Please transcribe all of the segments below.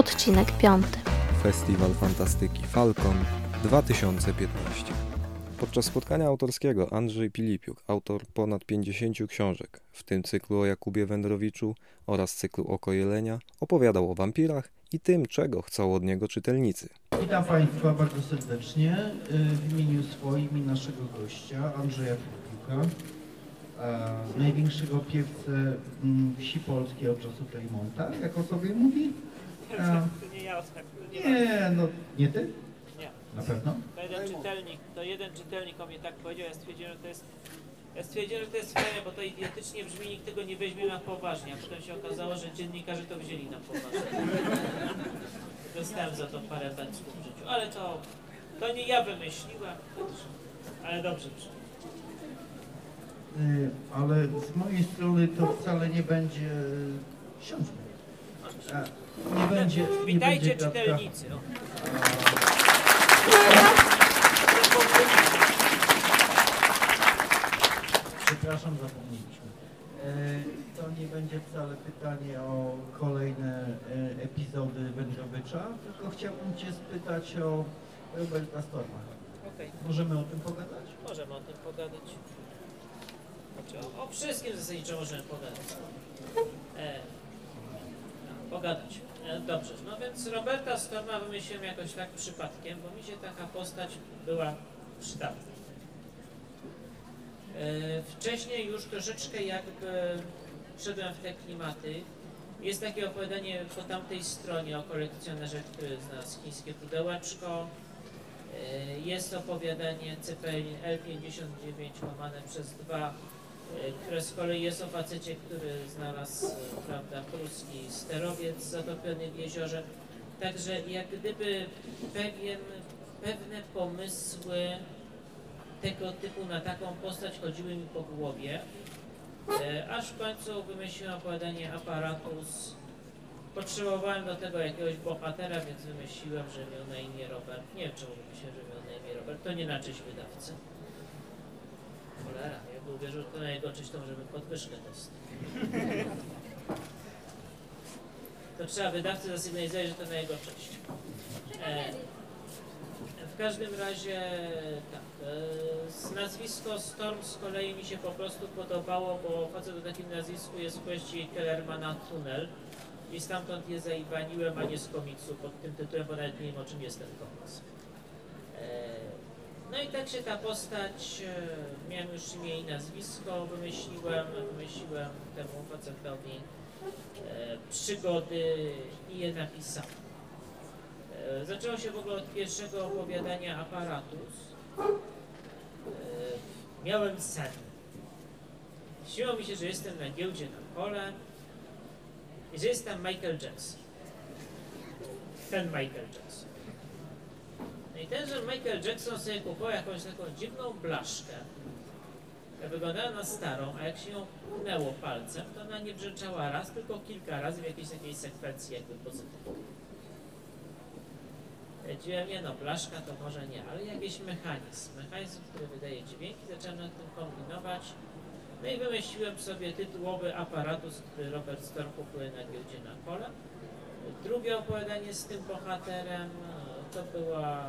Odcinek piąty. Festiwal Fantastyki Falcon 2015. Podczas spotkania autorskiego Andrzej Pilipiuk, autor ponad 50 książek, w tym cyklu o Jakubie Wędrowiczu oraz cyklu Oko Jelenia, opowiadał o wampirach i tym, czego chcą od niego czytelnicy. Witam Państwa bardzo serdecznie y, w imieniu swoim i naszego gościa Andrzeja Pilipiuka, największego piewcę mm, wsi polskiej od czasów Reymonta, jak o sobie mówi. To nie ja, nie, Nie, no nie ty? nie. Na pewno? To jeden czytelnik, to jeden czytelnik o mnie tak powiedział, ja stwierdziłem, że to jest ja stwierdziłem, że to jest fajne, bo to idiotycznie brzmi, nikt tego nie weźmie na poważnie, a potem się okazało, że dziennikarze to wzięli na poważnie. Dostałem za to parę bęcków w życiu, ale to, to nie ja wymyśliłem, ale dobrze brzmi. Y, Ale z mojej strony to wcale nie będzie książka. E, Nie będzie. nie Witajcie będzie czytelnicy. O. Przepraszam, zapomnieliśmy. E, To nie będzie wcale pytanie o kolejne e, epizody Wędrowicza, tylko chciałbym Cię spytać o Roberta Storma. Okej. Możemy o tym pogadać? Możemy o tym pogadać. Znaczy, o, o wszystkim zasadniczo możemy pogadać. E, pogadać. E, dobrze, no więc Roberta Storma wymyśliłem jakoś tak przypadkiem, bo mi się taka postać była przydatna. E, wcześniej już troszeczkę jakby wszedłem w te klimaty. Jest takie opowiadanie po tamtej stronie o kolekcjonerze, który znalazł chińskie pudełeczko. E, Jest opowiadanie Cepelin L59 łamane przez dwa, które z kolei jest o facecie, który znalazł e, prawda, pruski sterowiec zatopiony w jeziorze. Także jak gdyby pewien, pewne pomysły tego typu na taką postać chodziły mi po głowie, e, aż w końcu wymyśliłem opowiadanie Aparatus. Potrzebowałem do tego jakiegoś bohatera, więc wymyśliłem, że miał na imię Robert. Nie wiem, czemu wymyśliłem, że miał na imię Robert. To nie na cześć wydawcy. Cholera, jakby uwierzył to na jego cześć, to może bym podwyżkę dostał. To trzeba wydawcy zasygnalizować, że to na jego cześć. E, w każdym razie tak, e, nazwisko Storm z kolei mi się po prostu podobało, bo facet o takim nazwisku jest w kwestii Kellermana Tunnel i stamtąd je zaibaniłem, a nie z komiksu pod tym tytułem, bo nawet nie wiem o czym jest ten komiks. E, No i tak się ta postać, e, miałem już imię i nazwisko, wymyśliłem, wymyśliłem temu facetowi e, przygody i je napisałem. E, Zaczęło się w ogóle od pierwszego opowiadania Aparatus. Miałem sen. Śniło mi się, że jestem na giełdzie na kole i że jest tam Michael Jackson. Ten Michael Jackson. I tenże Michael Jackson sobie kupował jakąś taką dziwną blaszkę. Wyglądała na starą, a jak się ją pchnęło palcem, to ona nie brzeczała raz, tylko kilka razy w jakiejś takiej sekwencji jakby pozytywnej. Stwierdziłem, nie no, blaszka to może nie, ale jakiś mechanizm, mechanizm, który wydaje dźwięki, zacząłem nad tym kombinować. No i wymyśliłem sobie tytułowy aparatus, który Robert Storm kupuje na giełdzie na kole. Drugie opowiadanie z tym bohaterem to była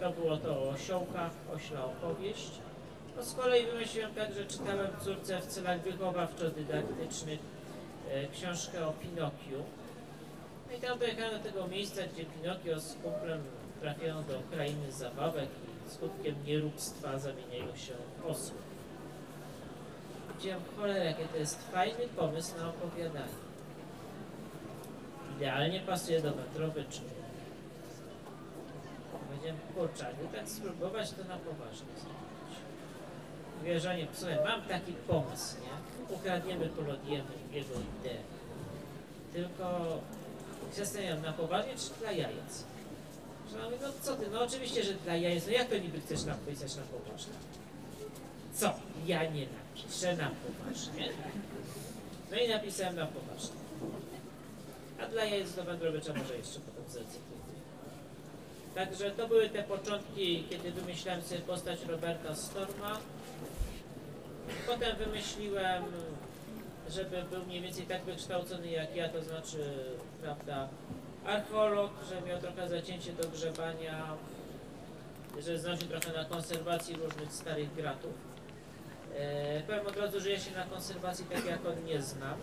to było to o osiołkach, ośla opowieść. No z kolei wymyśliłem tak, że czytałem córce w celach wychowawczo-dydaktycznych e, książkę o Pinokiu. No i tam dojechałem do tego miejsca, gdzie Pinokio z kumplem trafiają do krainy zabawek i skutkiem nieróbstwa zamieniają się w osły. Widziałem, cholera, jakie to jest fajny pomysł na opowiadanie. Idealnie pasuje do wędrowycza. Powiedziałem, kurczę, tak spróbować to na poważnie zrobić. Mówię żonie, słuchaj, mam taki pomysł, nie? Ukradniemy kolodiemy jego ideę. Tylko zastanawiam, na poważnie czy dla jajec? Żona mówi, no co ty, no oczywiście, że dla jajec, no jak to niby chcesz napisać na poważnie? Co? Ja nie napiszę na poważnie? No i napisałem na poważnie. A dla jajec do Wędrowicza może jeszcze potem zrecytuję. Także to były te początki, kiedy wymyślałem sobie postać Roberta Storma. Potem wymyśliłem żeby był mniej więcej tak wykształcony jak ja, to znaczy, prawda, archeolog, że miał trochę zacięcie do grzebania, że znał się trochę na konserwacji różnych starych gratów. E, powiem od razu, że ja się na konserwacji tak jak on nie znam.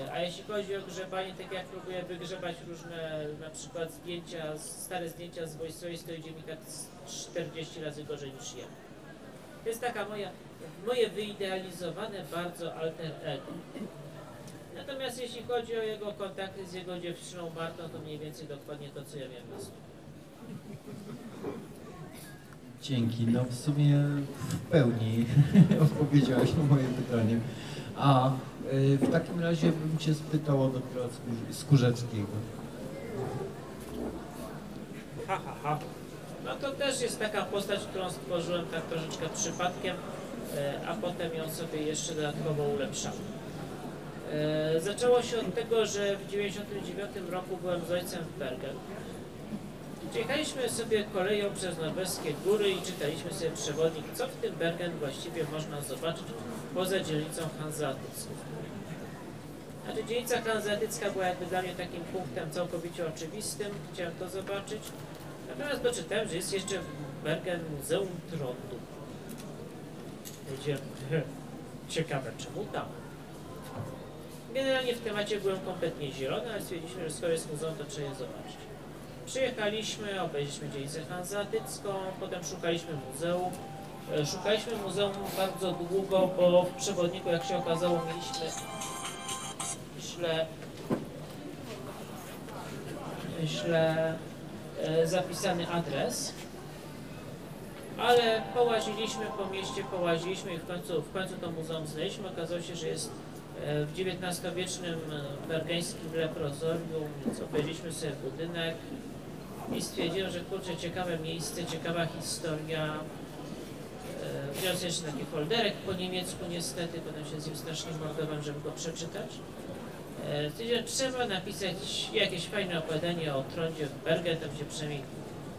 E, A jeśli chodzi o grzebanie, tak jak próbuję wygrzebać różne na przykład zdjęcia, stare zdjęcia z mi tak z 40 razy gorzej niż ja. To jest taka moja, moje wyidealizowane bardzo alter ego. Natomiast jeśli chodzi o jego kontakty z jego dziewczyną Martą, to mniej więcej dokładnie to, co ja miałem na sobie. Dzięki. No w sumie w pełni odpowiedziałeś na moje pytanie. A w takim razie bym Cię spytał o Skór- Skórzeckiego. Ha, ha, ha. No to też jest taka postać, którą stworzyłem tak troszeczkę przypadkiem, e, a potem ją sobie jeszcze dodatkowo ulepszałem. E, Zaczęło się od tego, że w 1999 roku byłem z ojcem w Bergen. Jechaliśmy sobie koleją przez norweskie góry i czytaliśmy sobie przewodnik, co w tym Bergen właściwie można zobaczyć poza dzielnicą hanzeatycką. Znaczy dzielnica hanzeatycka była jakby dla mnie takim punktem całkowicie oczywistym, chciałem to zobaczyć. Natomiast doczytałem, że jest jeszcze w Bergen Muzeum Trądu. Powiedziałem, ciekawe czemu tam. Generalnie w temacie byłem kompletnie zielony, ale stwierdziliśmy, że skoro jest muzeum, to trzeba je zobaczyć. Przyjechaliśmy, obejrzeliśmy dzielnicę hanzeatycką, potem szukaliśmy muzeum. E, Szukaliśmy muzeum bardzo długo, bo w przewodniku, jak się okazało, mieliśmy źle, źle e, zapisany adres. Ale połaziliśmy po mieście, połaziliśmy i w końcu, w końcu to muzeum znaleźliśmy. Okazało się, że jest e, w XIX-wiecznym e, bergeńskim leprozorium, więc obejrzeliśmy sobie budynek i stwierdziłem, że kurczę, ciekawe miejsce, ciekawa historia. Wziąłem jeszcze taki folderek po niemiecku niestety, potem się z nim strasznie mordowałem, żeby go przeczytać. E, Stwierdziłem, trzeba napisać jakieś fajne opowiadanie o trądzie w Bergen, tam się przynajmniej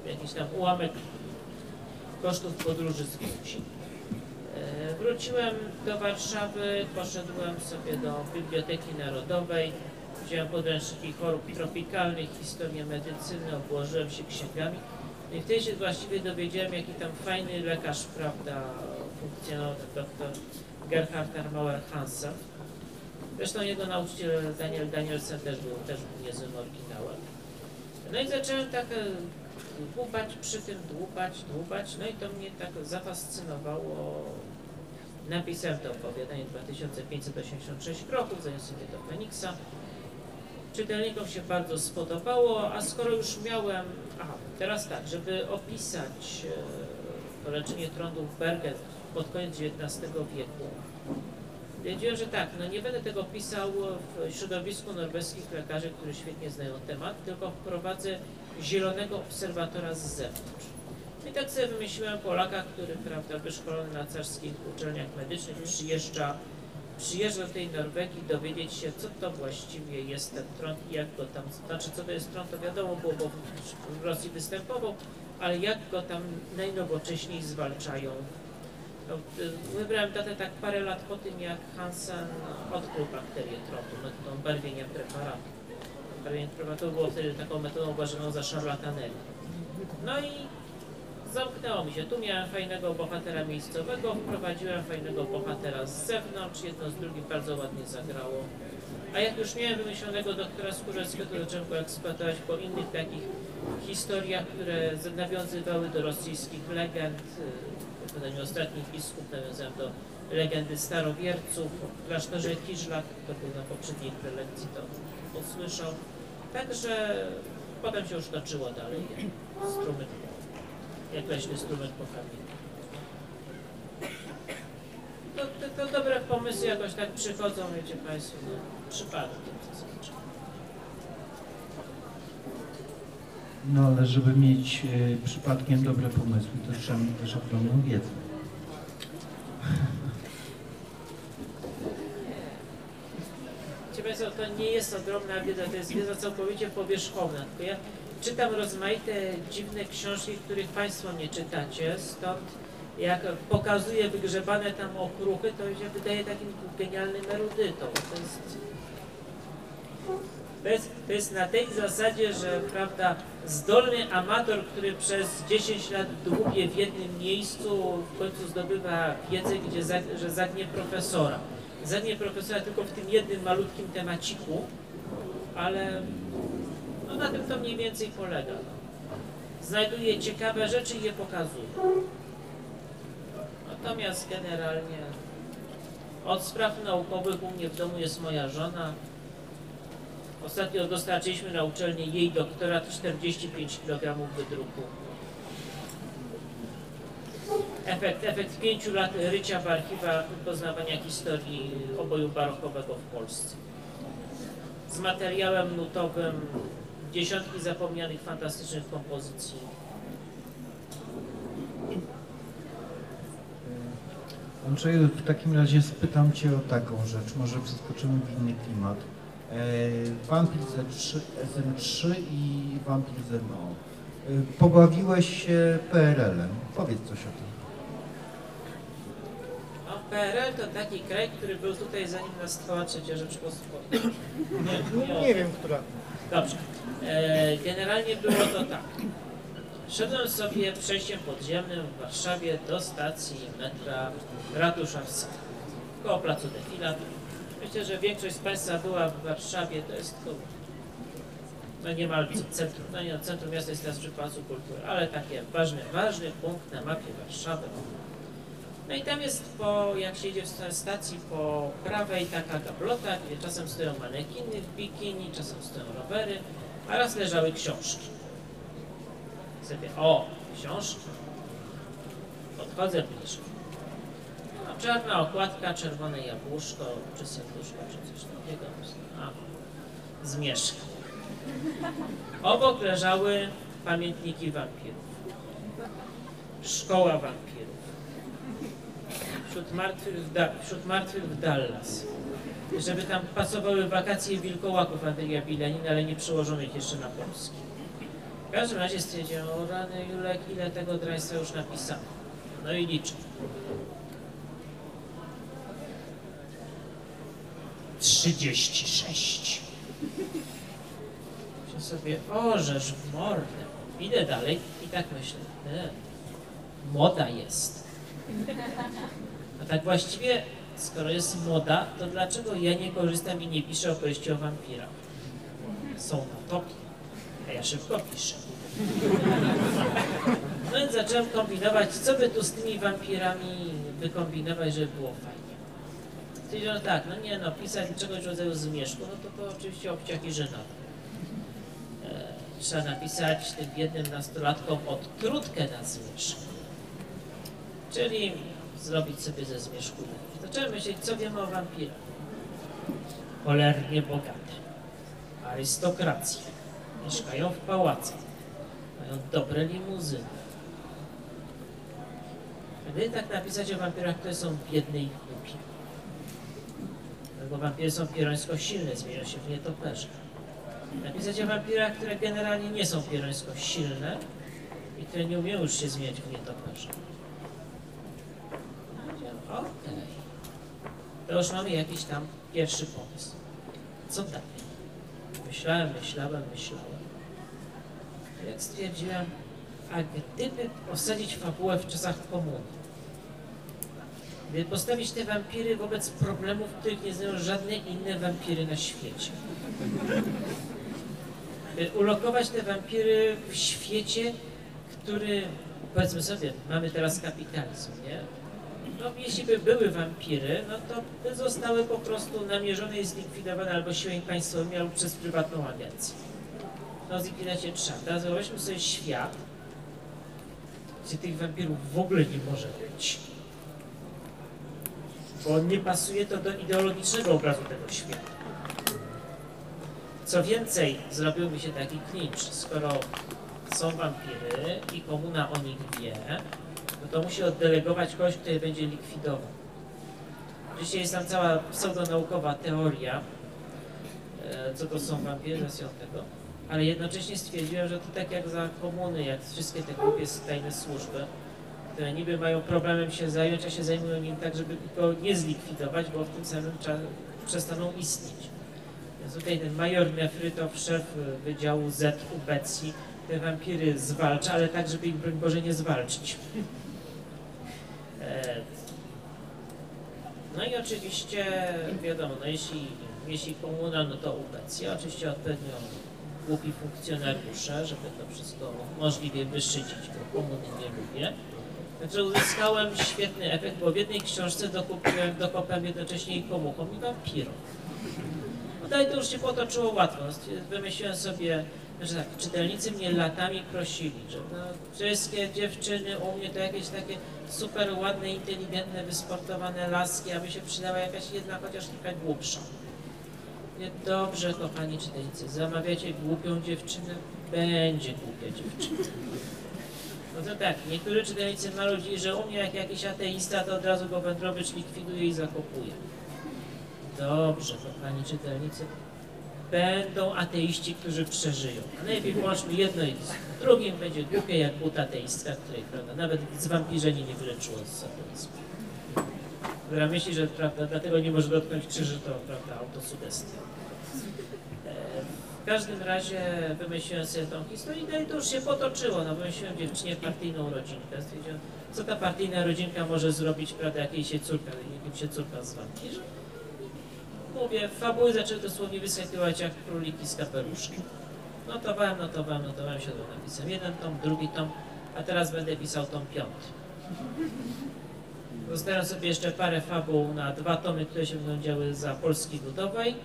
jakiś tam ułamek kosztów podróży zwróci. E, Wróciłem do Warszawy, poszedłem sobie do Biblioteki Narodowej, wziąłem podręczniki chorób tropikalnych, historię medycyny, obłożyłem się księgami. No I wtedy się właściwie dowiedziałem, jaki tam fajny lekarz, prawda, funkcjonował doktor Gerhard Armauer Hansen. Zresztą jego nauczyciel Daniel Danielsen też był, też był niezłym oryginałem. No i zacząłem tak e, dłubać przy tym, dłubać, dłubać, no i to mnie tak zafascynowało. Napisałem to opowiadanie 2586 kroków, zaniosłem je do Feniksa. Czytelnikom się bardzo spodobało, a skoro już miałem, aha, teraz tak, żeby opisać e, to leczenie trądu w Bergen pod koniec XIX wieku, Wiedziałem, że tak, no nie będę tego pisał w środowisku norweskich lekarzy, którzy świetnie znają temat, tylko wprowadzę zielonego obserwatora z zewnątrz. I tak sobie wymyśliłem Polaka, który, prawda, wyszkolony na carskich uczelniach medycznych, przyjeżdża, przyjeżdża do tej Norwegii dowiedzieć się, co to właściwie jest ten trąd i jak go tam, znaczy co to jest trąd, to wiadomo było, bo w- Rosji występował, ale jak go tam najnowocześniej zwalczają no, Wybrałem datę tak parę lat po tym, jak Hansen odkrył bakterię trądu metodą barwienia preparatu. Barwienie preparatu było wtedy taką metodą uważaną za szarlatanerię. No i zamknęło mi się. Tu miałem fajnego bohatera miejscowego, wprowadziłem fajnego bohatera z zewnątrz, jedno z drugim bardzo ładnie zagrało. A jak już miałem wymyślonego doktora Skórzeckiego, to zacząłem go eksploatować po innych takich historiach, które nawiązywały do rosyjskich legend. W wydaniu ostatnich biskup nawiązałem do legendy starowierców w klasztorze Kiżlak, kto był na poprzedniej prelekcji, to usłyszał. Także potem się już toczyło dalej, jak jak leśny strumyk po kamieniu. To, to, to dobre pomysły jakoś tak przychodzą, wiecie Państwo, no, przypadkiem No ale żeby mieć e, przypadkiem dobre pomysły, to trzeba mieć też ogromną wiedzę. Proszę Państwa, to nie jest ogromna wiedza, to jest wiedza całkowicie powierzchowna. Tylko ja czytam rozmaite dziwne książki, których Państwo nie czytacie, stąd jak pokazuje wygrzebane tam okruchy, to się wydaje takim genialnym erudytą. To jest, jest, to jest na tej zasadzie, że prawda, zdolny amator, który przez 10 lat dłubie w jednym miejscu, w końcu zdobywa wiedzę, gdzie za, że zagnie profesora. Zagnie profesora tylko w tym jednym malutkim temaciku, ale no, na tym to mniej więcej polega. No. Znajduje ciekawe rzeczy i je pokazuje. Natomiast generalnie od spraw naukowych u mnie w domu jest moja żona. Ostatnio dostarczyliśmy na uczelnię jej doktorat 45 kg wydruku. Efekt, efekt pięciu lat rycia w archiwach poznawania historii oboju barokowego w Polsce. Z materiałem nutowym dziesiątki zapomnianych fantastycznych kompozycji. Andrzeju, w takim razie spytam Cię o taką rzecz, może przeskoczymy w inny klimat. Wampir Z3, SM3 i Wampir ZMO. E, Pobawiłeś się PRL-em. Powiedz coś o tym. No, PRL to taki kraj, który był tutaj zanim nastała trzecia Rzeczpospolita. Nie, nie, Nie wiem, która. Dobrze. E, generalnie było to tak. Szedłem sobie przejściem podziemnym w Warszawie do stacji metra Ratuszewska, koło placu Defilat. Myślę, że większość z Państwa była w Warszawie, to jest to no niemal centrum, no nie, centrum miasta jest teraz przy Pałacu Kultury, ale takie ważny, ważny punkt na mapie Warszawy. No i tam jest po, jak się idzie w stacji, po prawej taka gablota, gdzie czasem stoją manekiny w bikini, czasem stoją rowery, a raz leżały książki. Sobie, o, książki. Podchodzę bliżej. Czarna okładka, czerwone jabłuszko, czy serduszko, czy coś takiego. A, zmierzch. Obok leżały pamiętniki wampirów. Szkoła wampirów. Wśród martwych w, wśród martwych Dallas. Żeby tam pasowały wakacje wilkołaków Andrzeja Bilanina, ale nie przełożonych jeszcze na polski. W każdym razie stwierdziłem, o rany Julek, ile tego draństwa już napisano. No i liczę. 36. Myślę sobie, o, żeż w mordę. Idę dalej i tak myślę, e, moda jest. A tak właściwie, skoro jest moda, to dlaczego ja nie korzystam i nie piszę opowieści o wampirach? Są topie, a ja szybko piszę. No więc zacząłem kombinować, co by tu z tymi wampirami wykombinować, żeby było fajnie. Stwierdziłem, no tak, no nie no, pisać czegoś w rodzaju zmierzchu, no to to oczywiście obciach i żenada. E, trzeba napisać tym biednym nastolatkom odtrutkę na zmierzch. Czyli zrobić sobie ze zmierzchu. Zacząłem myśleć, co wiemy o wampirach. Cholernie bogate. Arystokracja. Mieszkają w pałacach. Mają dobre limuzyny. Gdyby tak napisać o wampirach, które są biedne i Bo wampiry są pierońsko silne, zmieniają się w nietoperze. Napisać o wampirach, które generalnie nie są pierońsko silne i które nie umieją już się zmieniać w nietoperze. Okej. To już mamy jakiś tam pierwszy pomysł. Co dalej? Myślałem, myślałem, myślałem. Jak stwierdziłem, a gdyby posadzić fabułę w czasach komuny, gdyby postawić te wampiry wobec problemów, których nie znają żadne inne wampiry na świecie. By ulokować te wampiry w świecie, który, powiedzmy sobie, mamy teraz kapitalizm, nie? No, jeśli by były wampiry, no to by zostały po prostu namierzone i zlikwidowane albo siłami państwowymi, albo przez prywatną agencję. No zlikwidować je trzeba. Teraz wyobraźmy sobie świat, gdzie tych wampirów w ogóle nie może być. Bo nie pasuje to do ideologicznego obrazu tego świata. Co więcej, zrobiłby się taki klincz, skoro są wampiry i komuna o nich wie, no to musi oddelegować kogoś, je będzie likwidował. Oczywiście jest tam cała pseudonaukowa teoria, e, co to są wampiry, z tego, ale jednocześnie stwierdziłem, że to tak jak za komuny, jak wszystkie te głupie tajne służby, które niby mają problemem się zająć, a się zajmują nim tak, żeby go nie zlikwidować, bo w tym samym czasie przestaną istnieć. Więc tutaj ten major Nefrytow, szef Wydziału Z UBECI, te wampiry zwalcza, ale tak, żeby ich broń Boże nie zwalczyć. E, No i oczywiście wiadomo, no jeśli, jeśli komuna, no to UBECI, oczywiście odpowiednio głupi funkcjonariusze, żeby to wszystko możliwie wyszydzić, bo komuny nie lubię. Także uzyskałem świetny efekt, bo w jednej książce dokupiłem, dokopałem jednocześnie i komuchom i wampirom. No dalej to już się potoczyło łatwo. Wymyśliłem sobie, że tak, czytelnicy mnie latami prosili, że no, wszystkie dziewczyny u mnie to jakieś takie super ładne, inteligentne, wysportowane laski, aby się przydała jakaś jedna, chociaż trochę głupsza. Nie, dobrze, kochani czytelnicy, zamawiacie głupią dziewczynę, będzie głupia dziewczyna. No to tak, niektórzy czytelnicy marudzili, że u mnie jak jakiś ateista, to od razu go wędrowicz likwiduje i zakopuje. Dobrze, kochani czytelnicy, będą ateiści, którzy przeżyją. A najpierw włączmy jedno i. Drugim będzie głupie jak but ateistka, której prawda, nawet zwampirzenie nie wyleczyło z satanizmu. Która myśli, że prawda, dlatego nie może dotknąć krzyży, to prawda, autosugestia. W każdym razie wymyśliłem sobie tą historię no i to już się potoczyło. No, wymyśliłem dziewczynie partyjną rodzinkę. Stwierdziłem, co ta partyjna rodzinka może zrobić, prawda, jak jej się córka, jak się córka zwampirzy. Mówię, fabuły zaczęły dosłownie wyskakiwać jak króliki z kapeluszki. Notowałem, notowałem, notowałem, siadłem, napisałem jeden tom, drugi tom, a teraz będę pisał tom piąty. Zostawiam sobie jeszcze parę fabuł na dwa tomy, które się będą działy za Polski Ludowej,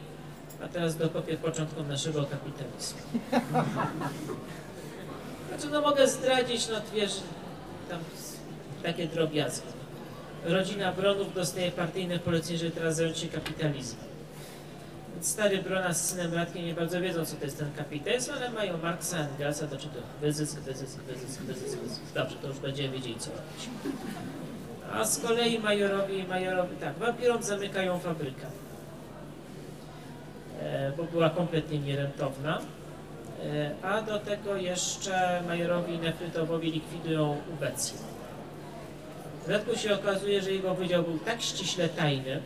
a teraz dokopię początkom naszego kapitalizmu. Znaczy, no mogę zdradzić, no wiesz, tam takie drobiazgi. Rodzina Bronów dostaje partyjne polecenie, żeby teraz zająć się kapitalizmem. Stary Brona z synem Radkiem nie bardzo wiedzą, co to jest ten kapitalizm, ale mają Marksa, Engelsa, to czytają wyzysk, wyzysk, wyzysk, wyzysk, wyzysk. Dobrze, to już będziemy wiedzieli, co robić. A z kolei majorowi, majorowi, tak, wampirom zamykają fabrykę, bo była kompletnie nierentowna. E, a do tego jeszcze majorowi Nefrytowowi likwidują ubecję. W dodatku się okazuje, że jego wydział był tak ściśle tajny,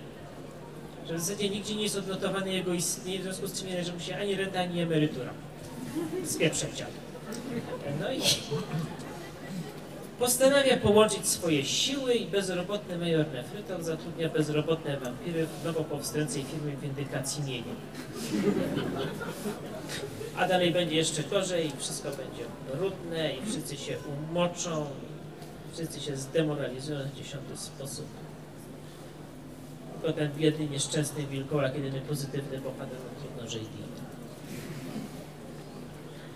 że w zasadzie nigdzie nie jest odnotowany jego istnienie, w związku z czym nie należy mu się ani renta, ani emerytura. Pierwszym ciałem. No i postanawia połączyć swoje siły i bezrobotny major Nefrytow zatrudnia bezrobotne wampiry w nowo powstającej firmie windykacji mienia. A dalej będzie jeszcze gorzej i wszystko będzie brudne i wszyscy się umoczą, wszyscy się zdemoralizują w dziesiąty sposób. Tylko ten biedny, nieszczęsny wilkołak, jedyny pozytywny bohater, no trudno, że.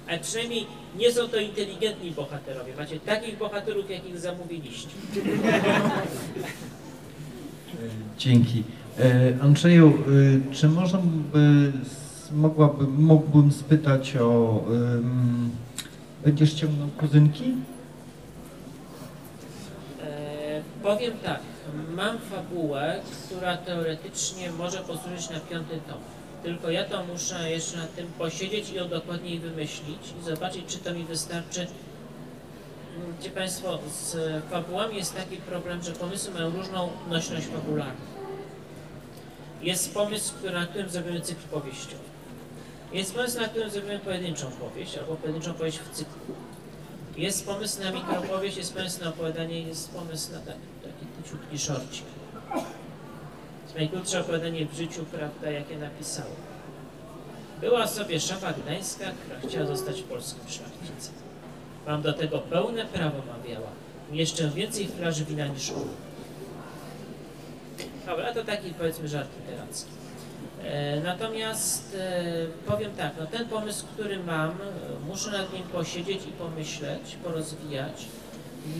Ale przynajmniej nie są to inteligentni bohaterowie. Macie takich bohaterów, jakich zamówiliście. Dzięki. E, Andrzeju, e, czy można by, s- mogłaby, mógłbym spytać o... ym, Będziesz ciągnął kuzynki? E, powiem tak, mam fabułę, która teoretycznie może posłużyć na piąty tom. Tylko ja to muszę jeszcze nad tym posiedzieć i ją dokładniej wymyślić i zobaczyć, czy to mi wystarczy. Gdzie Państwo, z fabułami jest taki problem, że pomysły mają różną nośność fabularną. Jest pomysł, na którym zrobimy cykl powieściowy. Jest pomysł, na którym zrobimy pojedynczą powieść albo pojedynczą powieść w cyklu. Jest pomysł na mikropowieść, jest pomysł na opowiadanie, jest pomysł na taki, taki szorcik. Najkrótsze opowiadanie w życiu, prawda, jakie napisałem. Była sobie szafa gdańska, która chciała zostać polskim szlachcicem. Mam do tego pełne prawo, mawiała. Jeszcze więcej flaży wina niż on. Dobra, to taki powiedzmy żart literacki. E, Natomiast e, powiem tak, no ten pomysł, który mam, e, muszę nad nim posiedzieć i pomyśleć, porozwijać.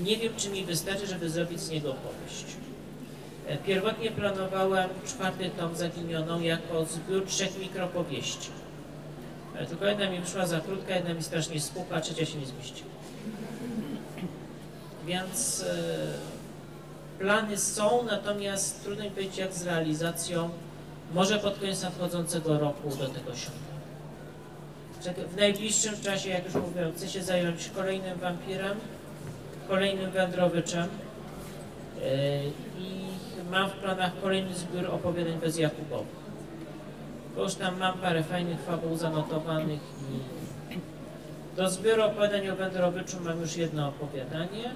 Nie wiem, czy mi wystarczy, żeby zrobić z niego powieść. E, Pierwotnie planowałem czwarty tom Zaginioną jako zbiór trzech mikropowieści. E, Tylko jedna mi wyszła za krótka, jedna mi strasznie spłukła, trzecia się nie zmieściła. Więc e, plany są, natomiast trudno mi powiedzieć jak z realizacją. Może pod koniec nadchodzącego roku do tego siądę. W najbliższym czasie, jak już mówiłem, chcę się zająć kolejnym wampirem kolejnym wędrowiczem i mam w planach kolejny zbiór opowiadań bez Jakubowych. Bo już tam mam parę fajnych fabuł zanotowanych i do zbioru opowiadań o wędrowiczu mam już jedno opowiadanie,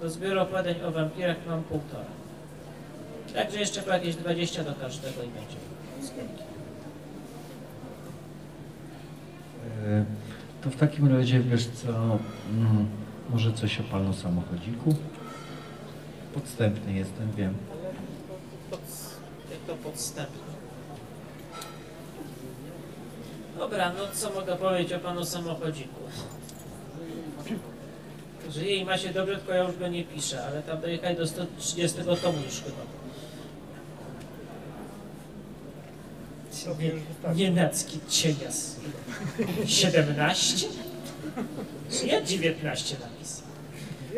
do zbioru opowiadań o wampirach mam półtora. Także jeszcze po jakieś 20 do każdego i będzie. E, To w takim razie wiesz co, mm, może coś o panu samochodziku? Podstępny jestem, wiem. Pod, jak to podstępne. Dobra, no co mogę powiedzieć o panu samochodziku? Żyje i ma się dobrze, tylko ja już go nie piszę, ale tam dojechać do 130 tomu już chyba. Nie, nienacki cienias. 17? Czy ja 19 napisał?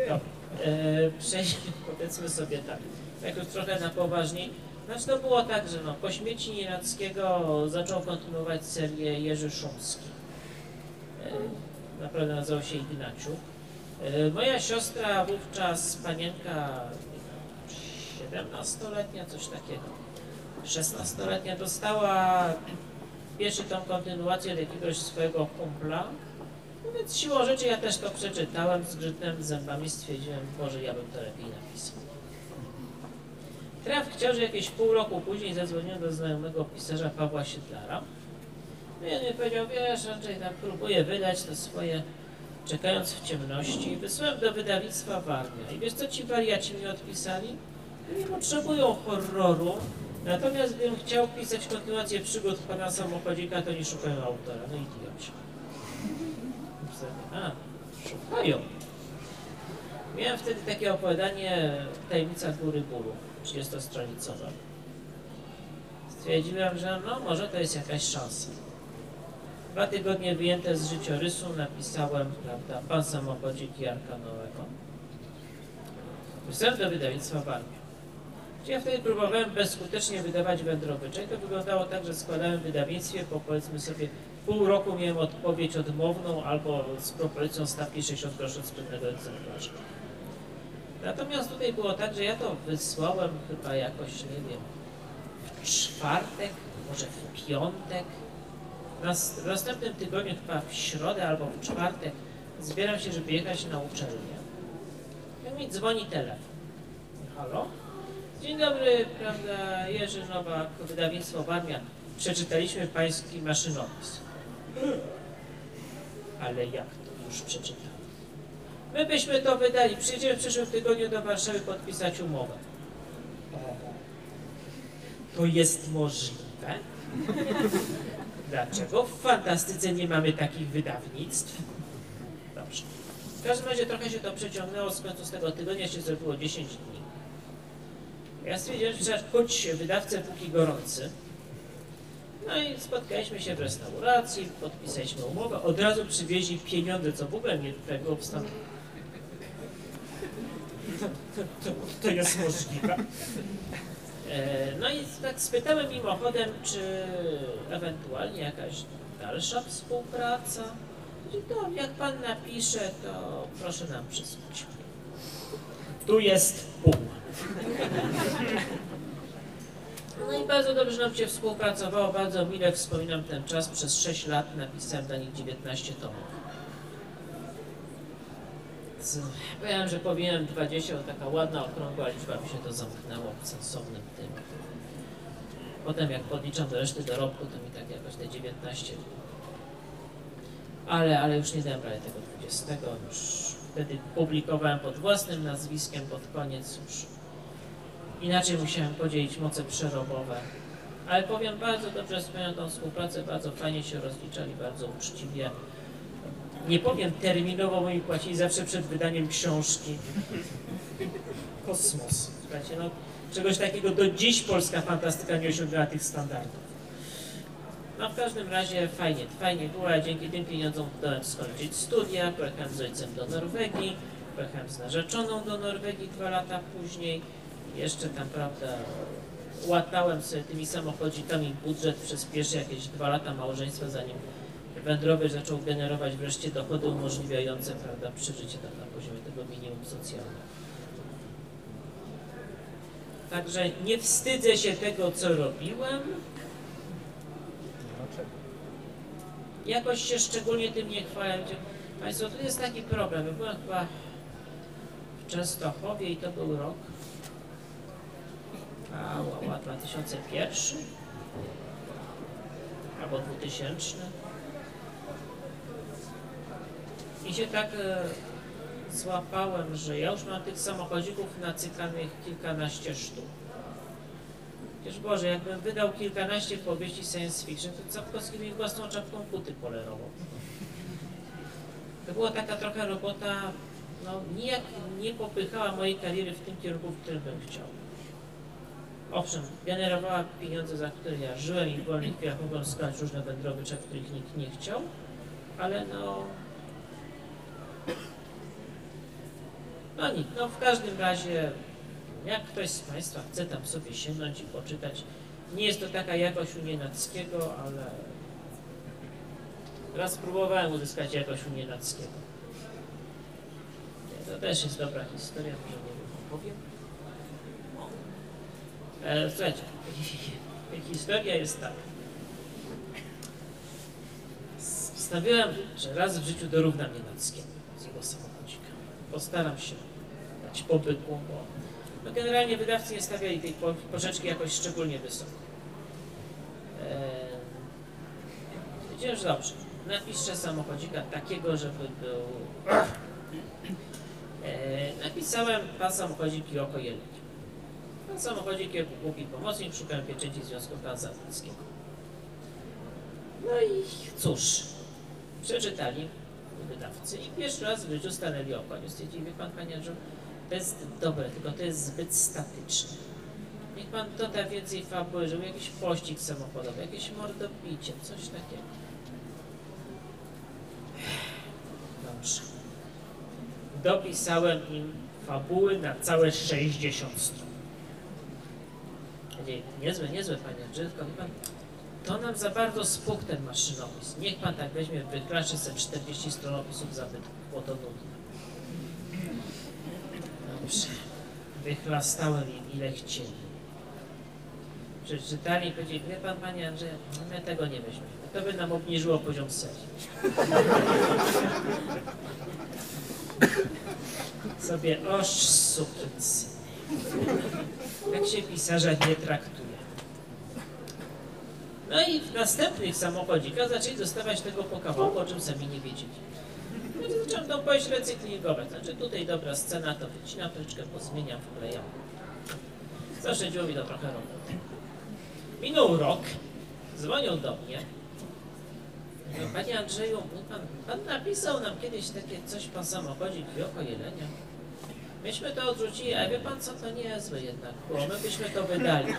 No, e, przejdźmy, powiedzmy sobie tak, tak już trochę na poważniej. Znaczy to było tak, że no, po śmierci Nienackiego zaczął kontynuować serię Jerzy Szumski. E, naprawdę nazywał się Ignaciu. E, moja siostra wówczas, panienka 17-letnia, coś takiego, 16-letnia, dostała pierwszy tą kontynuację od jakiegoś swojego kumpla. No więc siłą rzeczy ja też to przeczytałem, zgrzytnąłem zębami, stwierdziłem, może ja bym to lepiej napisał. Traf chciał, że jakieś pół roku później zadzwoniłem do znajomego pisarza Pawła Siedlara. No i on mi powiedział, wiesz Andrzej, tam próbuję wydać to swoje, czekając w ciemności. Wysłałem do wydawnictwa Warmia. I wiesz co ci wariaci mi odpisali? Nie potrzebują horroru, natomiast gdybym chciał pisać kontynuację przygód pana samochodzika, to nie szukają autora. No idioci. A, szukają. Miałem wtedy takie opowiadanie Tajemnica Góry Bólu, 30-stronicowe. Stwierdziłem, że no może to jest jakaś szansa. Dwa tygodnie wyjęte z życiorysu napisałem, prawda, Pan Samochodzik Jarka Nowego. Wysłałem do wydawnictwa Warmia. Ja wtedy próbowałem bezskutecznie wydawać wędrowycze i to wyglądało tak, że składałem w wydawnictwie, po powiedzmy sobie pół roku miałem odpowiedź odmowną albo z propozycją stawki 60 groszy sprytnego egzemplarza. Natomiast tutaj było tak, że ja to wysłałem chyba jakoś, nie wiem, w czwartek, może w piątek. Nas- W następnym tygodniu, chyba w środę albo w czwartek, zbieram się, żeby jechać na uczelnię. I mi dzwoni telefon. Halo? Dzień dobry, prawda, Jerzy Nowak, wydawnictwo Warmia. Przeczytaliśmy pański maszynopis. Ale jak to już przeczytałem? My byśmy to wydali. Przyjdziemy w przyszłym tygodniu do Warszawy podpisać umowę. To jest możliwe? Dlaczego w fantastyce nie mamy takich wydawnictw? Dobrze. W każdym razie trochę się to przeciągnęło, z z tego tygodnia się zrobiło 10 dni. Ja stwierdziłem, że trzeba kuć wydawcę póki gorący. No i spotkaliśmy się w restauracji, podpisaliśmy umowę, od razu przywieźli pieniądze, co w ogóle tutaj było w stanie. To, to, to, to jest możliwe. E, No i tak spytałem mimochodem, czy ewentualnie jakaś dalsza współpraca. Mówi, No, jak pan napisze, to proszę nam przysłać. Tu jest pół. No i bardzo dobrze nam się współpracowało, bardzo mile wspominam ten czas. Przez 6 lat napisałem dla nich 19 tomów. Powiem, że powinienem 20, to taka ładna, okrągła liczba mi się to zamknęło w sensownym tym. Potem jak podliczam do reszty dorobku, to mi tak jakoś te 19. Ale, ale już nie dałem prawie tego 20, już wtedy publikowałem pod własnym nazwiskiem, pod koniec już inaczej musiałem podzielić moce przerobowe. Ale powiem, bardzo dobrze wspominam tą współpracę, bardzo fajnie się rozliczali, bardzo uczciwie. Nie powiem terminowo, bo mi płacili zawsze przed wydaniem książki. Kosmos. Słuchajcie, no, czegoś takiego do dziś polska fantastyka nie osiągnęła tych standardów. No w każdym razie fajnie, fajnie było, dzięki tym pieniądzom udałem skończyć studia, pojechałem z ojcem do Norwegii, pojechałem z narzeczoną do Norwegii dwa lata później. Jeszcze tam, prawda, łatałem sobie tymi samochodzikami budżet przez pierwsze jakieś dwa lata małżeństwa, zanim wędrowicz zaczął generować wreszcie dochody umożliwiające prawda, przeżycie tam na poziomie tego minimum socjalnego. Także nie wstydzę się tego, co robiłem. Jakoś się szczególnie tym nie chwalę. Państwo, tu jest taki problem. Byłem chyba w Częstochowie i to był rok a, ła, 2001 albo 2000. I się tak e, złapałem, że ja już mam tych samochodzików nacykanych kilkanaście sztuk. Przecież Boże, jakbym wydał kilkanaście powieści science fiction, to Sapkowski mi własną czapką buty polerował. To była taka trochę robota, no nijak nie popychała mojej kariery w tym kierunku, w którym bym chciał. Owszem, generowała pieniądze, za które ja żyłem i w wolnych chwilach mogłem składać różne wędrowycze, których nikt nie chciał, ale no... No nic, no w każdym razie, jak ktoś z Państwa chce tam sobie sięgnąć i poczytać, nie jest to taka jakość u Nienackiego, ale raz próbowałem uzyskać jakość u Nienackiego. Nie, To też jest dobra historia, może nie wiem, opowiem. E, słuchajcie, historia jest taka. Stawiałem, że raz w życiu dorównam Nienackiemu z jego samochodzika. Postaram się dać pobytku, bo no generalnie wydawcy nie stawiali tej po- pożyczki jakoś szczególnie wysoko. E, Wiedziałem, że dobrze. Napiszę samochodzika takiego, żeby był... E, napisałem pan samochodzik i oko jelenia. Pan samochodzik jako głupi pomocnik, szukałem pieczęci Związku Transatlantyckiego. No i cóż, przeczytali wydawcy i pierwszy raz w życiu stanęli o koniu. Stwierdzili, wie pan, panie Andrzeju, to jest dobre, tylko to jest zbyt statyczne. Niech pan doda więcej fabuły, żeby jakiś pościg samochodowy, jakieś mordobicie, coś takiego. Dobrze. Dopisałem im fabuły na całe 60 stron. Nie, niezłe, niezłe, panie Andrzeju, tylko pan, to nam za bardzo spuchł ten maszynopis. Niech pan tak weźmie, wyklaszy sobie 40 stron opisów zabytków, bo to nudne. Wychlastałem im ile chcieli. Przeczytali i powiedzieli, wie pan, panie Andrzeju, no my tego nie weźmiemy. To by nam obniżyło poziom serii. Sobie oż sukinsy. Jak się pisarza nie traktuje. No i w następnych samochodzikach zaczęli dostawać tego po kawałku, o czym sami nie wiedzieli. Tą powieść recyklingować. Znaczy tutaj dobra scena, to wycinam troszeczkę, pozmieniam, wklejam. Zaszczędziło mi to trochę roboty. Minął rok, dzwonią do mnie. Mówią, Panie Andrzeju, pan, pan napisał nam kiedyś takie coś, pan samochodzik i oko jelenia. Myśmy to odrzucili, a wie pan co, to niezłe jednak było, my byśmy to wydali.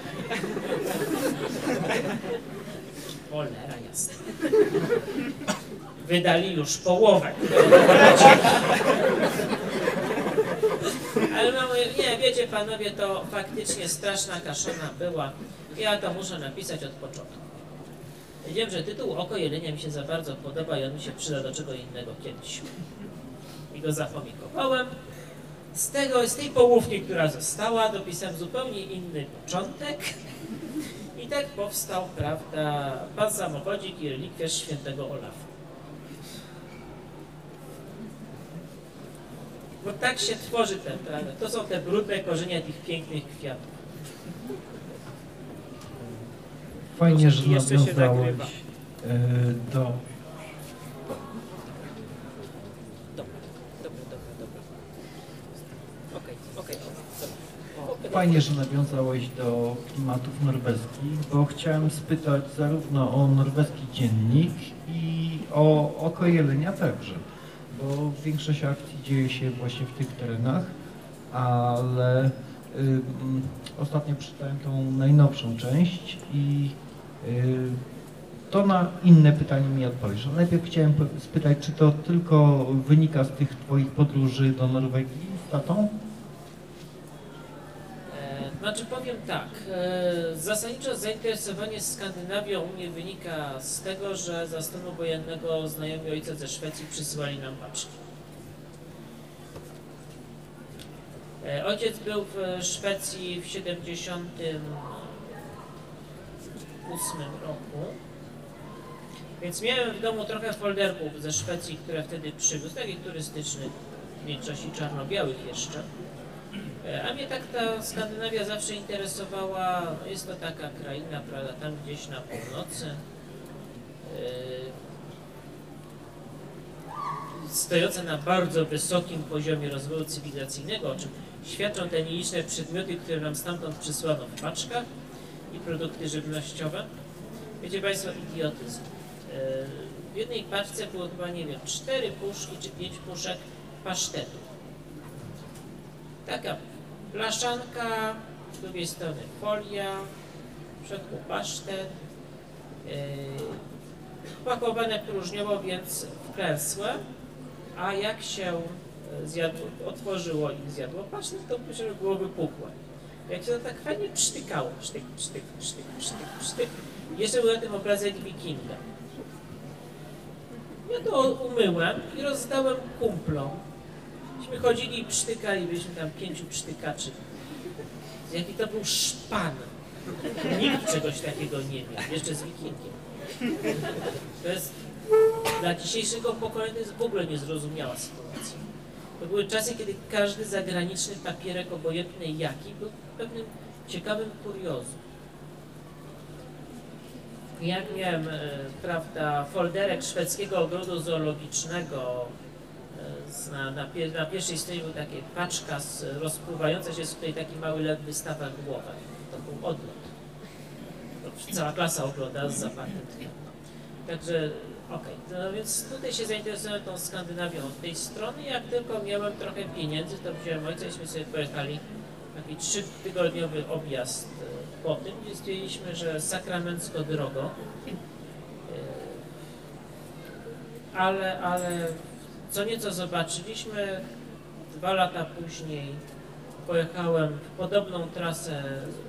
Cholera jasna. Wydali już połowę. Ale mówię, nie, wiecie panowie, to faktycznie straszna kaszana była. Ja to muszę napisać od początku. Wiedziałem, że tytuł Oko Jelenia mi się za bardzo podoba i on mi się przyda do czego innego kiedyś. I go zachomikowałem. Z tego, z tej połówki, która została, dopisałem zupełnie inny początek. I tak powstał, prawda, pan samochodzik i relikwiarz świętego Olafa. Bo tak się tworzy ten, prawda? To są te brudne korzenie tych pięknych kwiatów. Fajnie, że nawiązałeś do. Fajnie, że nawiązałeś do klimatów norweskich, bo chciałem spytać zarówno o norweski dziennik i o oko jelenia także, bo większość akcji dzieje się właśnie w tych terenach, ale ym, ostatnio przeczytałem tą najnowszą część i y, to na inne pytanie mi odpowiesz. Ale najpierw chciałem spytać, czy to tylko wynika z tych Twoich podróży do Norwegii z tatą? Znaczy powiem tak, e, zasadniczo zainteresowanie Skandynawią u mnie wynika z tego, że za stanu wojennego znajomi ojca ze Szwecji przysyłali nam paczki. E, Ojciec był w Szwecji w 78 roku, więc miałem w domu trochę folderków ze Szwecji, które wtedy przywiózł, takich turystycznych, w większości czarno-białych jeszcze. E, A mnie tak ta Skandynawia zawsze interesowała. Jest to taka kraina, prawda, tam gdzieś na północy. e, Stojąca na bardzo wysokim poziomie rozwoju cywilizacyjnego, o czym świadczą te nieliczne przedmioty, które nam stamtąd przysłano w paczkach i produkty żywnościowe. Wiecie Państwo, idiotyzm. E, W jednej paczce było chyba, nie wiem, cztery puszki czy pięć puszek pasztetu. Taka blaszanka, z drugiej strony folia, w środku pasztet, yy, pakowane próżniowo, więc wklęsłe, a jak się e, zjadło, otworzyło i zjadło pasztet, to myślę, że było wypukłe. Jak się to tak fajnie przytykało, sztyk, sztyk, sztyk, sztyk, sztyk. Jeszcze był na tym obrazek wikinga. Ja to umyłem i rozdałem kumplom. Myśmy chodzili i psztykali, byliśmy tam pięciu psztykaczy. Jaki to był szpan. Nikt czegoś takiego nie miał, jeszcze z wikingiem. To jest dla dzisiejszego pokolenia to jest w ogóle niezrozumiała sytuacja. To były czasy, kiedy każdy zagraniczny papierek, obojętny jaki, był pewnym ciekawym kuriozum. Jak miałem, e, prawda, folderek szwedzkiego ogrodu zoologicznego, na, na, na pierwszej stronie był taka paczka z, rozpływająca się, z której taki mały lew wystawia głowę. To był odlot. To cała klasa ogląda z zapachem tlenu. Także, okej, no więc tutaj się zainteresowałem tą Skandynawią od tej strony. Jak tylko miałem trochę pieniędzy, to wziąłem ojca i sobie pojechali taki trzytygodniowy objazd e, po tym, gdzie stwierdziliśmy, że sakramencko drogo. E, Ale, ale co nieco zobaczyliśmy. Dwa lata później pojechałem w podobną trasę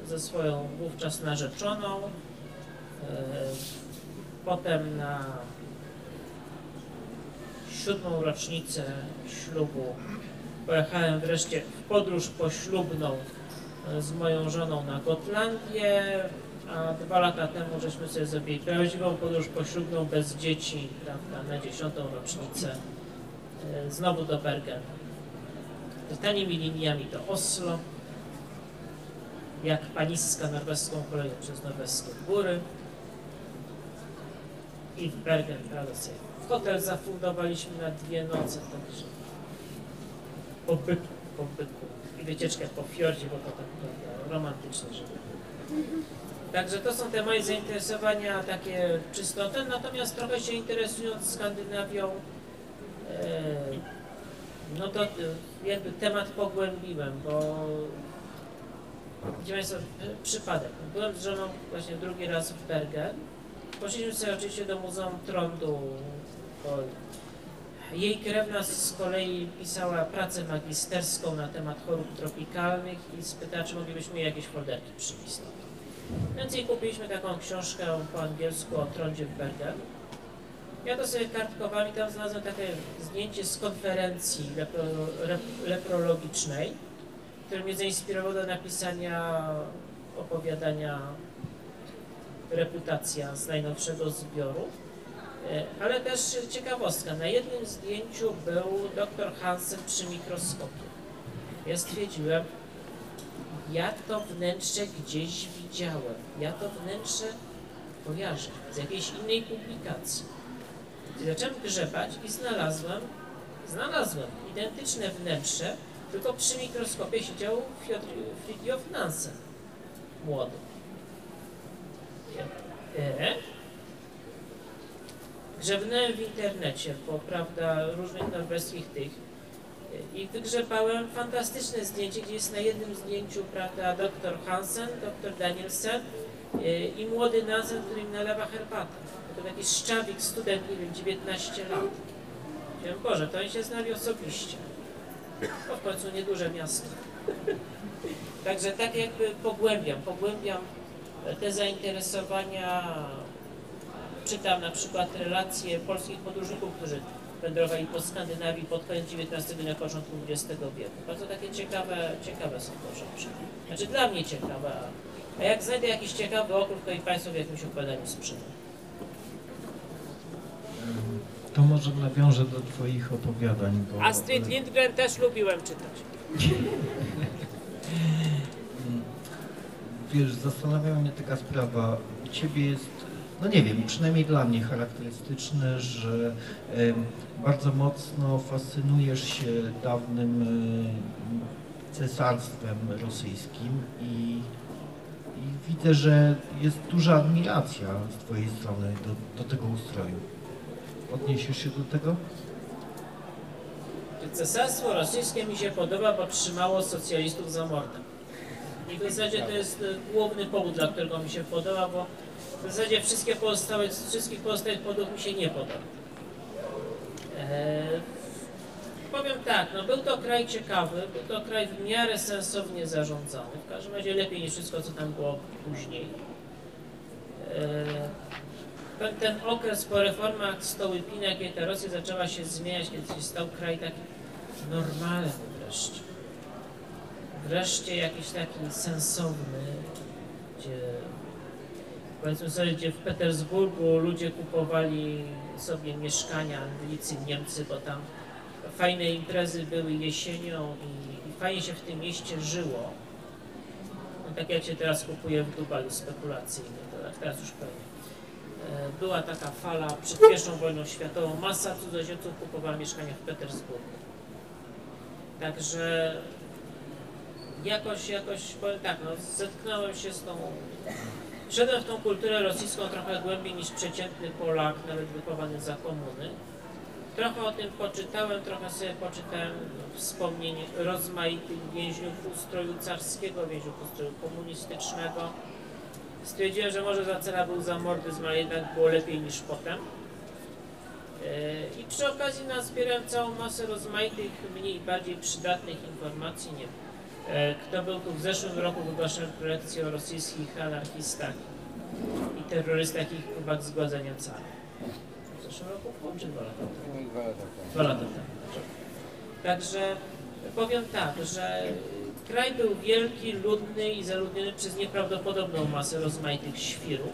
ze swoją wówczas narzeczoną. E, Potem na siódmą rocznicę ślubu pojechałem wreszcie w podróż poślubną e, z moją żoną na Gotlandię, a dwa lata temu żeśmy sobie zrobili prawdziwą podróż poślubną bez dzieci, prawda, na dziesiątą rocznicę, znowu do Bergen. Tanimi liniami do Oslo, jak paniska norweską koleją przez norweskie góry. I w Bergen, sobie hotel zafundowaliśmy na dwie noce, także po byku, po byku i wycieczkę po fiordzie, bo to tak prawda, romantyczne żeby. Także to są te moje zainteresowania takie czysto ten, natomiast trochę się interesując Skandynawią, e, no to e, jakby temat pogłębiłem, bo gdzie Państwo, e, przypadek. Byłem z żoną właśnie drugi raz w Bergen. Poszliśmy sobie oczywiście do Muzeum Trądu, jej krewna z kolei pisała pracę magisterską na temat chorób tropikalnych i spytała, czy moglibyśmy jej jakieś folderki przywieźć. Więc jej kupiliśmy taką książkę po angielsku o trądzie w Bergen. Ja to sobie kartkowałem i tam znalazłem takie zdjęcie z konferencji lepro, rep, leprologicznej, które mnie zainspirowało do napisania opowiadania Reputacja z najnowszego zbioru. E, Ale też ciekawostka, na jednym zdjęciu był dr Hansen przy mikroskopie. Ja stwierdziłem, ja to wnętrze gdzieś widziałem, ja to wnętrze kojarzę z jakiejś innej publikacji. I zacząłem grzebać i znalazłem, znalazłem identyczne wnętrze, tylko przy mikroskopie siedział Fridtjof Nansen, młody. E? Grzebnąłem w internecie, po prawda, różnych norweskich tych e, i wygrzebałem fantastyczne zdjęcie, gdzie jest na jednym zdjęciu, prawda, dr Hansen, dr Danielsen i młody Nansen, który im nalewa herbatę. To taki szczawik, student, nie wiem, 19 lat. Wiem, Boże, to oni się znali osobiście. To w końcu nieduże miasto. Także tak jakby pogłębiam, pogłębiam te zainteresowania. Czytam na przykład relacje polskich podróżników, którzy wędrowali po Skandynawii pod koniec XIX i na początku XX wieku. Bardzo takie ciekawe, ciekawe są to rzeczy. Znaczy dla mnie ciekawe. A jak znajdę jakiś ciekawy okruch, to i Państwu w jakimś opowiadaniu sprzedam. To może nawiążę do Twoich opowiadań, bo... Astrid Lindgren też lubiłem czytać. Wiesz, zastanawia mnie taka sprawa. U Ciebie jest, no nie wiem, przynajmniej dla mnie charakterystyczne, że bardzo mocno fascynujesz się dawnym cesarstwem rosyjskim i, i widzę, że jest duża admiracja z Twojej strony do, do tego ustroju. Odniesiesz się do tego? Cesarstwo rosyjskie mi się podoba, bo trzymało socjalistów za mordę. I w zasadzie to jest e, główny powód, dla którego mi się podoba, bo w zasadzie wszystkie pozostałe, wszystkich pozostałych powodów mi się nie podoba. Eee, powiem tak, no był to kraj ciekawy, był to kraj w miarę sensownie zarządzany, w każdym razie lepiej niż wszystko, co tam było później. Eee, ten, ten okres po reformach Stołypina, kiedy ta Rosja zaczęła się zmieniać, kiedy się stał kraj taki normalny wreszcie. Wreszcie jakiś taki sensowny, gdzie powiedzmy sobie, gdzie w Petersburgu ludzie kupowali sobie mieszkania, Anglicy, Niemcy, bo tam fajne imprezy były jesienią i, i fajnie się w tym mieście żyło. No, tak jak się teraz kupuje w Dubaju spekulacyjnie, to teraz już pewnie. E, była taka fala przed pierwszą wojną światową, masa cudzoziemców kupowała mieszkania w Petersburgu. Także jakoś, jakoś powiem tak, no, zetknąłem się z tą, wszedłem w tą kulturę rosyjską trochę głębiej niż przeciętny Polak, nawet wychowany za komuny. Trochę o tym poczytałem, trochę sobie poczytałem wspomnień rozmaitych więźniów ustroju carskiego, więźniów ustroju komunistycznego. Stwierdziłem, że może za cera był zamordyzm, ale jednak było lepiej niż potem. Yy, I przy okazji nazbierałem całą masę rozmaitych, mniej bardziej przydatnych informacji. Nie wiem, e, kto był tu w zeszłym roku, wygłaszałem prelekcję o rosyjskich anarchistach i terrorystach ich próbach zgładzenia. Zeszłym roku było, czy dwa lata temu? Dwa lata temu. Także powiem tak, że kraj był wielki, ludny i zaludniony przez nieprawdopodobną masę rozmaitych świrów.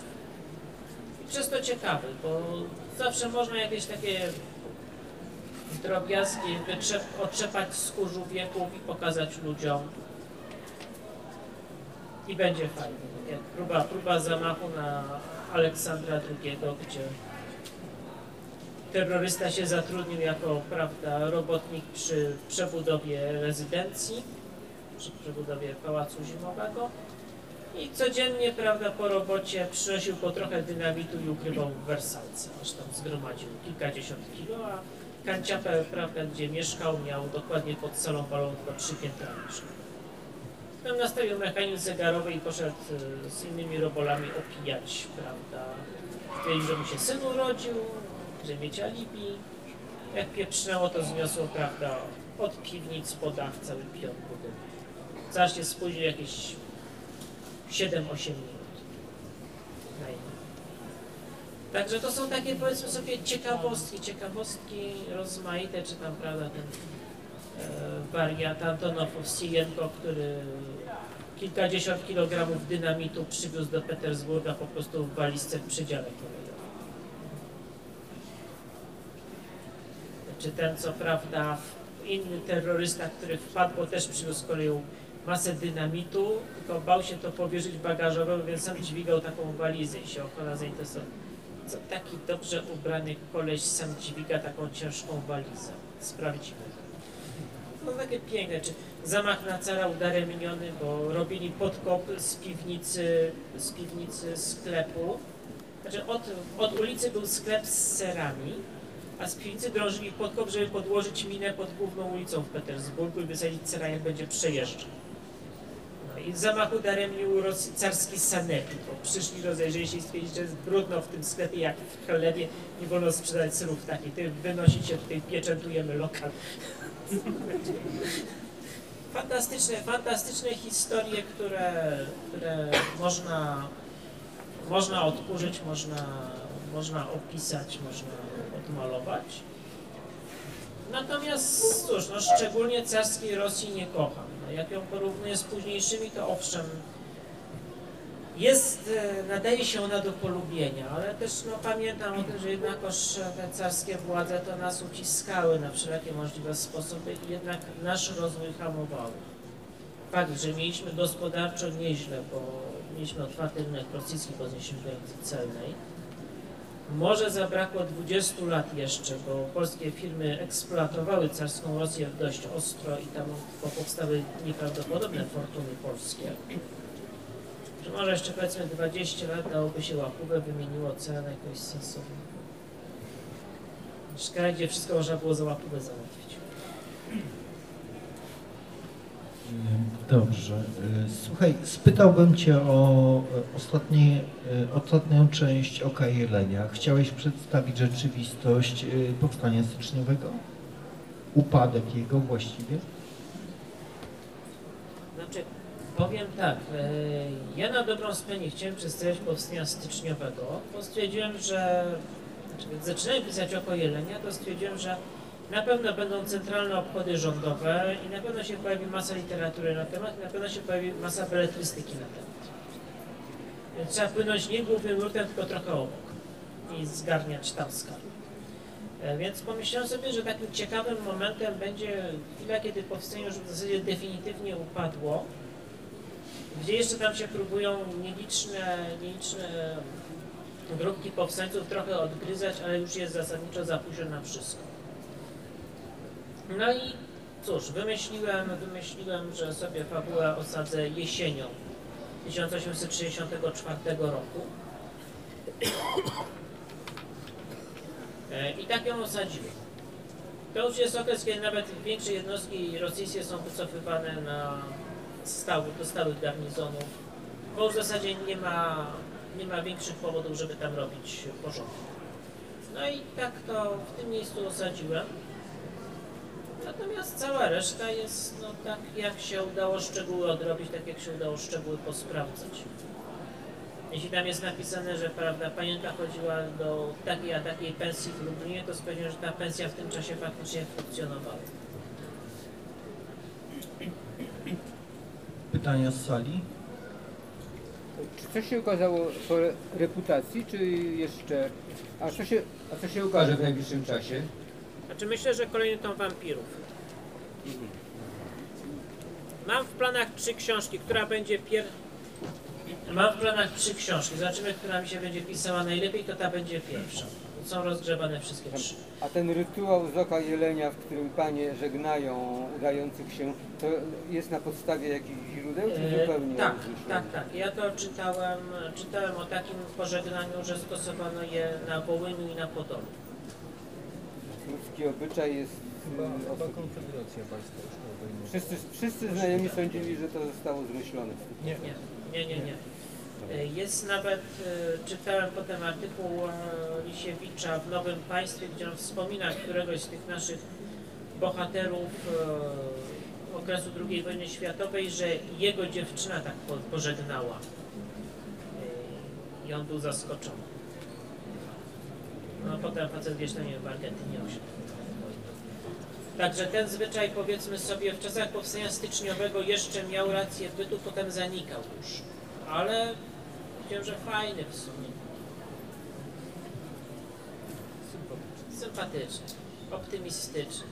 I przez to ciekawy, bo zawsze można jakieś takie drobiazgi otrzepać z kurzu wieków i pokazać ludziom. I będzie fajnie. Jak próba, próba zamachu na Aleksandra II, gdzie terrorysta się zatrudnił jako prawda, robotnik przy przebudowie rezydencji, przy przebudowie pałacu zimowego i codziennie prawda, po robocie przynosił po trochę dynamitu i ukrywał w wersalce, aż tam zgromadził kilkadziesiąt kilo, a kanciapę, prawda, gdzie mieszkał, miał dokładnie pod salą balonu trzy piętra. Tam nastawił mechanizm zegarowy i poszedł e, z innymi robolami opijać, prawda. Stwierdził, że mu się syn urodził, że mieć alibi. Jak pieprznęło, to zniosło, prawda, od piwnic po dach cały pion budynku. Zaś się spóźnił jakieś 7-8 minut. Najmniej. Także to są takie, powiedzmy sobie, ciekawostki, ciekawostki rozmaite, czy tam, prawda, ten e, wariat Antonow Owsijenko, który kilkadziesiąt kilogramów dynamitu przywiózł do Petersburga po prostu w walizce w przedziale Czy ten, co prawda, inny terrorysta, który wpadł, bo też przywiózł koleją masę dynamitu, tylko bał się to powierzyć bagażowemu, więc sam dźwigał taką walizę i się ochrona zainteresował. Co taki dobrze ubrany koleś sam dźwiga taką ciężką walizę? Sprawdzimy. No takie piękne, czy zamach na cara udaremniony, bo robili podkop z piwnicy, z piwnicy sklepu. Znaczy od, od ulicy był sklep z serami, a z piwnicy drążyli podkop, żeby podłożyć minę pod główną ulicą w Petersburgu i wysadzić cera, jak będzie przejeżdżał. No i zamach udaremnił carski sanepid, bo przyszli, rozejrzeli się i stwierdzili, że jest brudno w tym sklepie jak w chlewie, nie wolno sprzedać syrów takich, ty wynosicie, tutaj pieczętujemy lokal. Fantastyczne, fantastyczne historie, które, które można, można odkurzyć, można, można opisać, można odmalować. Natomiast cóż, no szczególnie carskiej Rosji nie kocham. No, jak ją porównuję z późniejszymi, to owszem, jest, e, nadaje się ona do polubienia, ale też no, pamiętam o tym, że jednakoż te carskie władze to nas uciskały na wszelkie możliwe sposoby i jednak nasz rozwój hamowały. Fakt, że mieliśmy gospodarczo nieźle, bo mieliśmy otwarty rynek rosyjski po zniesieniu granicy celnej. Może zabrakło 20 lat jeszcze, bo polskie firmy eksploatowały carską Rosję dość ostro i tam powstały nieprawdopodobne fortuny polskie że może jeszcze powiedzmy 20 lat dałoby się łapówę, wymieniło cenę jakoś sensowną. W gdzie wszystko można było za łapówę załatwić. Dobrze. Y, Słuchaj, spytałbym Cię o e, ostatnie, e, ostatnią część Oka Jelenia. Chciałeś przedstawić rzeczywistość powstania styczniowego? Upadek jego właściwie? Znaczy, powiem tak, e, ja na dobrą sprawę nie chciałem przedstawiać powstania styczniowego, bo stwierdziłem, że, znaczy, zaczynałem pisać Oko Jelenia, to stwierdziłem, że na pewno będą centralne obchody rządowe i na pewno się pojawi masa literatury na temat i na pewno się pojawi masa beletrystyki na temat. Więc trzeba płynąć nie głównym nurtem, tylko trochę obok i zgarniać tam skarb. E, Więc pomyślałem sobie, że takim ciekawym momentem będzie chwila, kiedy powstanie już w zasadzie definitywnie upadło, gdzie jeszcze tam się próbują nieliczne, nieliczne grupki powstańców trochę odgryzać, ale już jest zasadniczo za późno na wszystko. No i cóż, wymyśliłem, wymyśliłem, że sobie fabułę osadzę jesienią 1864 roku. E, I tak ją osadziłem. To już jest okres, kiedy nawet większe jednostki rosyjskie są wycofywane na stały, do stałych garnizonów, bo w zasadzie nie ma, nie ma większych powodów, żeby tam robić porządek. No i tak to w tym miejscu osadziłem. Natomiast cała reszta jest no, tak, jak się udało szczegóły odrobić, tak jak się udało szczegóły posprawdzać. Jeśli tam jest napisane, że prawda, panienka chodziła do takiej a takiej pensji w Lublinie, to sprawdziłem, że ta pensja w tym czasie faktycznie funkcjonowała. Pytania z sali? Czy coś się okazało po reputacji, czy jeszcze... A co się, a co się okaże w najbliższym czasie? Znaczy myślę, że kolejny tom wampirów. Mam w planach trzy książki, która będzie pier... Mam w planach trzy książki. Zobaczymy, która mi się będzie pisała najlepiej, to ta będzie pierwsza. Są rozgrzewane wszystkie trzy. A ten rytuał z oka jelenia, w którym panie żegnają udających się, to jest na podstawie jakichś źródeł, czy E, zupełnie tak, wyszło? tak, tak. Ja to czytałem, czytałem o takim pożegnaniu, że stosowano je na Wołyniu i na Podolu. Ludzki obyczaj jest... Chyba, y, chyba osobisty. Konfederacja Państwa już to obejmuje. Wszyscy, wszyscy znajomi sądzili, że to zostało zmyślone. Nie, Nie, nie, nie, nie. E, Jest nawet, e, czytałem potem artykuł e, Lisiewicza w Nowym Państwie, gdzie on wspomina któregoś z tych naszych bohaterów e, okresu II wojny światowej, że jego dziewczyna tak po- pożegnała. E, I on był zaskoczony. No potem facet wiesz, no nie wiem, w Argentynie osiadł. Także ten zwyczaj powiedzmy sobie w czasach powstania styczniowego jeszcze miał rację bytu, potem zanikał już. Ale powiedziałem, że fajny w sumie. Sympatyczny, optymistyczny.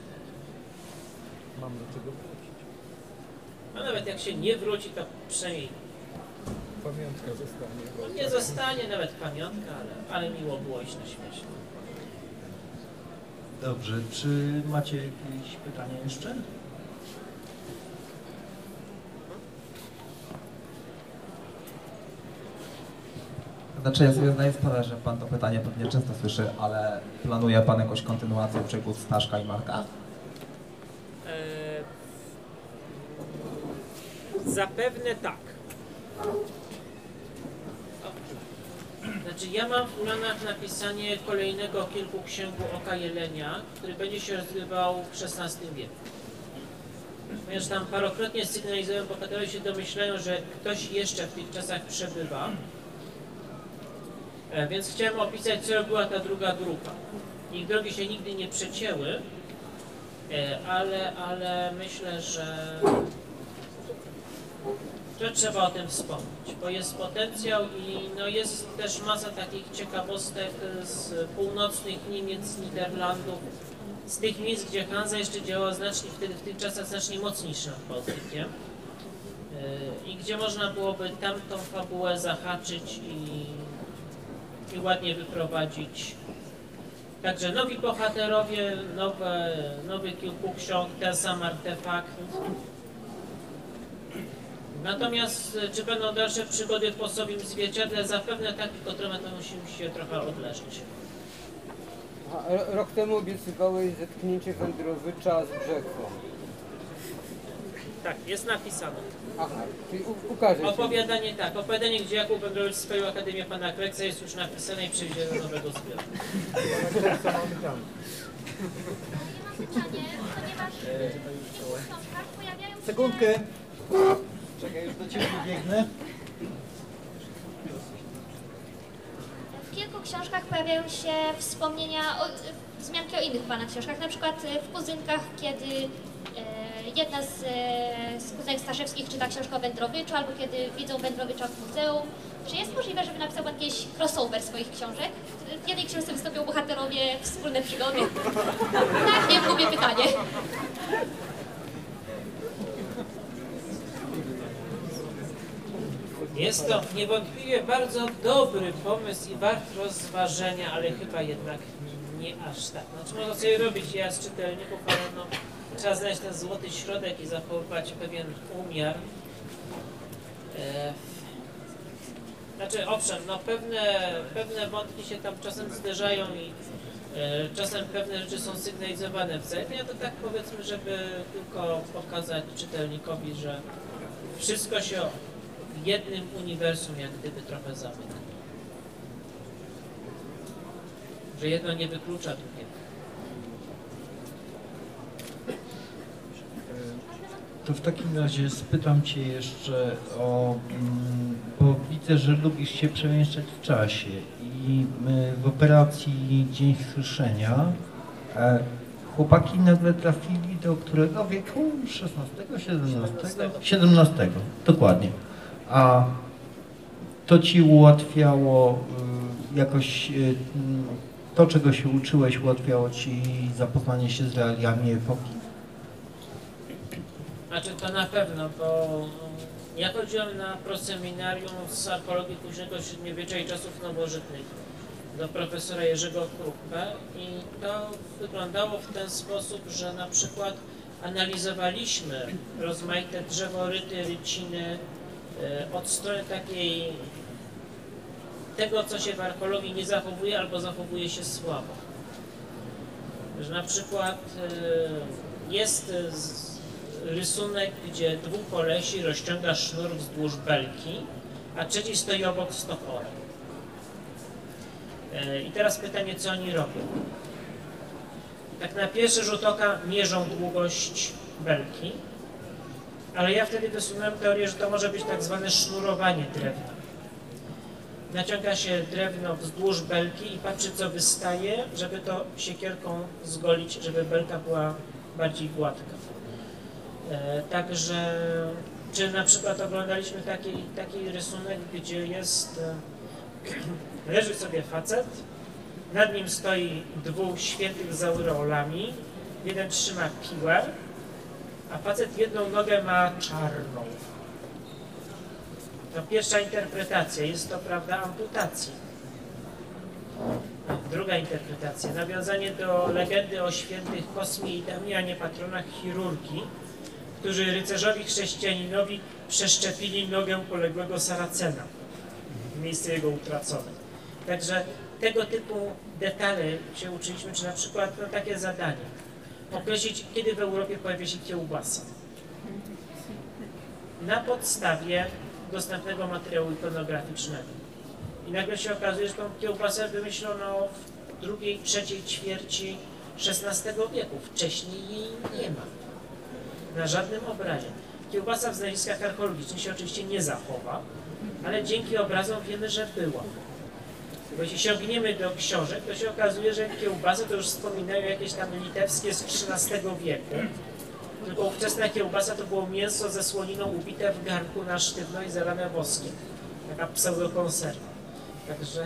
mam do czego wrócić. A nawet jak się nie wróci, to przynajmniej Pamiątka zostanie. no nie zostanie nawet pamiątka, ale, ale miło było iść na śmieszne. Dobrze. Czy macie jakieś pytania jeszcze? Znaczy ja sobie zdaję sprawę, że Pan to pytanie pewnie często słyszy, ale planuje Pan jakąś kontynuację przygód Staszka i Marka? Eee, zapewne tak. Znaczy ja mam w planach napisanie kolejnego kilku księgu Oka Jelenia, który będzie się rozgrywał w XVI wieku. ponieważ tam parokrotnie sygnalizują, bohaterowie się domyślają, że ktoś jeszcze w tych czasach przebywa. E, Więc chciałem opisać, co była ta druga grupa. Ich drogi się nigdy nie przecięły, e, ale, ale myślę, że że trzeba o tym wspomnieć, bo jest potencjał i no jest też masa takich ciekawostek z północnych Niemiec, Niderlandów, z tych miejsc, gdzie Hanza jeszcze działała znacznie, wtedy w tych czasach znacznie mocniej niż nad Bałtykiem Yy, i gdzie można byłoby tamtą fabułę zahaczyć i, i ładnie wyprowadzić. Także nowi bohaterowie, nowe, nowy kilku ksiąg, ten sam artefakt. Natomiast e, czy będą dalsze przygody w Posowim Zwierciadle? Zapewne tak, tylko trochę to musimy się trochę odleżeć. Rok temu obiecywałeś zetknięcie wędrowycza z brzegą. Tak, jest napisane. Aha, czyli u- ukaże się. Opowiadanie tak, opowiadanie, gdzie Jakub Wędrowicz swoją Akademię Pana Kleksa jest już napisane i przejdzie do nowego zbioru. Mam pytanie, ponieważ w kilku książkach pojawiają się... Sekundkę. Czekaj, już do Ciebie biegnę. W kilku książkach pojawiają się wspomnienia, o, wzmianki o innych Pana książkach, na przykład e, w Kuzynkach, kiedy e, jedna z, e, z kuzynek Staszewskich czyta książkę o Wędrowiczu, albo kiedy widzą Wędrowicza w muzeum. Czy jest możliwe, żeby napisał Pan jakiś crossover swoich książek? W jednej książce wystąpią bohaterowie wspólne przygody. tak, nie gubię pytanie. Jest to niewątpliwie bardzo dobry pomysł i wart rozważenia, ale chyba jednak nie aż tak. Znaczy można sobie robić ja z czytelników, ale no, trzeba znaleźć ten złoty środek i zachowywać pewien umiar. E, znaczy owszem, no pewne, pewne wątki się tam czasem zderzają i e, czasem pewne rzeczy są sygnalizowane wzajemnie, to tak powiedzmy, żeby tylko pokazać czytelnikowi, że wszystko się w jednym uniwersum jak gdyby trochę zamyka. Że jedno nie wyklucza drugiego. To w takim razie spytam Cię jeszcze o, mm, bo widzę, że lubisz się przemieszczać w czasie i my w operacji Dzień Słyszenia e, chłopaki nagle trafili do którego wieku? XVI, XVII? XVII, dokładnie. A to Ci ułatwiało y, jakoś, y, to czego się uczyłeś ułatwiało Ci zapoznanie się z realiami epoki? Znaczy to na pewno, bo mm, ja chodziłem na proseminarium z archeologii późnego średniowiecza i czasów nowożytnych do profesora Jerzego Krupkę i to wyglądało w ten sposób, że na przykład analizowaliśmy rozmaite drzeworyty, ryciny od strony takiej tego, co się w archeologii nie zachowuje albo zachowuje się słabo. Że na przykład e, jest e, rysunek, gdzie dwóch kolesi rozciąga sznur wzdłuż belki, a trzeci stoi obok z toporem. E, I teraz pytanie, co oni robią? Tak na pierwszy rzut oka mierzą długość belki, ale ja wtedy wysunąłem teorię, że to może być tak zwane sznurowanie drewna. Naciąga się drewno wzdłuż belki i patrzy, co wystaje, żeby to siekierką zgolić, żeby belka była bardziej gładka. E, Także, czy na przykład oglądaliśmy taki, taki rysunek, gdzie jest, e, leży sobie facet, nad nim stoi dwóch świętych z aureolami, jeden trzyma piłę, a facet jedną nogę ma czarną. To pierwsza interpretacja, jest to prawda amputacji. Druga interpretacja, nawiązanie do legendy o świętych Kosmie i Damianie, patronach chirurgii, którzy rycerzowi chrześcijaninowi przeszczepili nogę poległego Saracena w miejsce jego utraconej. Także tego typu detale się uczyliśmy, czy na przykład no, takie zadanie. Określić, kiedy w Europie pojawia się kiełbasa. Na podstawie dostępnego materiału ikonograficznego. I nagle się okazuje, że tą kiełbasę wymyślono w drugiej, trzeciej ćwierci XVI wieku. Wcześniej jej nie ma. na żadnym obrazie. Kiełbasa w znaleziskach archeologicznych się oczywiście nie zachowa, ale dzięki obrazom wiemy, że była. Bo jeśli sięgniemy do książek, to się okazuje, że kiełbasy to już wspominają jakieś tam litewskie z XIII wieku. Tylko ówczesna kiełbasa to było mięso ze słoniną ubite w garnku na sztywno i zalane woskiem. Taka pseudokonserwa. Także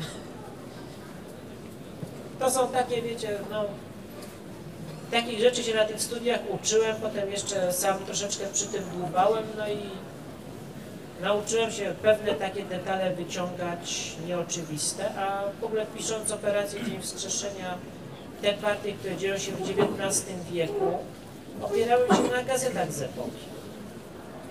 to są takie, wiecie, no takich rzeczy się na tych studiach uczyłem, potem jeszcze sam troszeczkę przy tym dłubałem, no i nauczyłem się pewne takie detale wyciągać nieoczywiste, a w ogóle pisząc operację Dzień Wskrzeszenia, te partie, które dzieją się w XIX wieku, opierałem się na gazetach z epoki.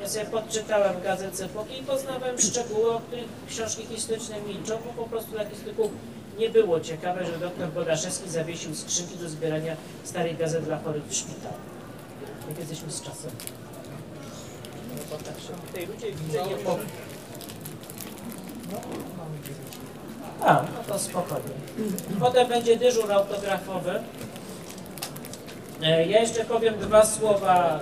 Ja sobie podczytałem gazet z epoki i poznałem szczegóły, o których książki historyczne milczą, bo po prostu dla historyków nie było ciekawe, że doktor Bodaszewski zawiesił skrzynki do zbierania starych gazet dla chorych w szpitalu. Jak jesteśmy z czasem. No bo tak się tutaj ludzie widzę nie po... A, no to spokojnie. Potem będzie dyżur autografowy. E, Ja jeszcze powiem dwa słowa.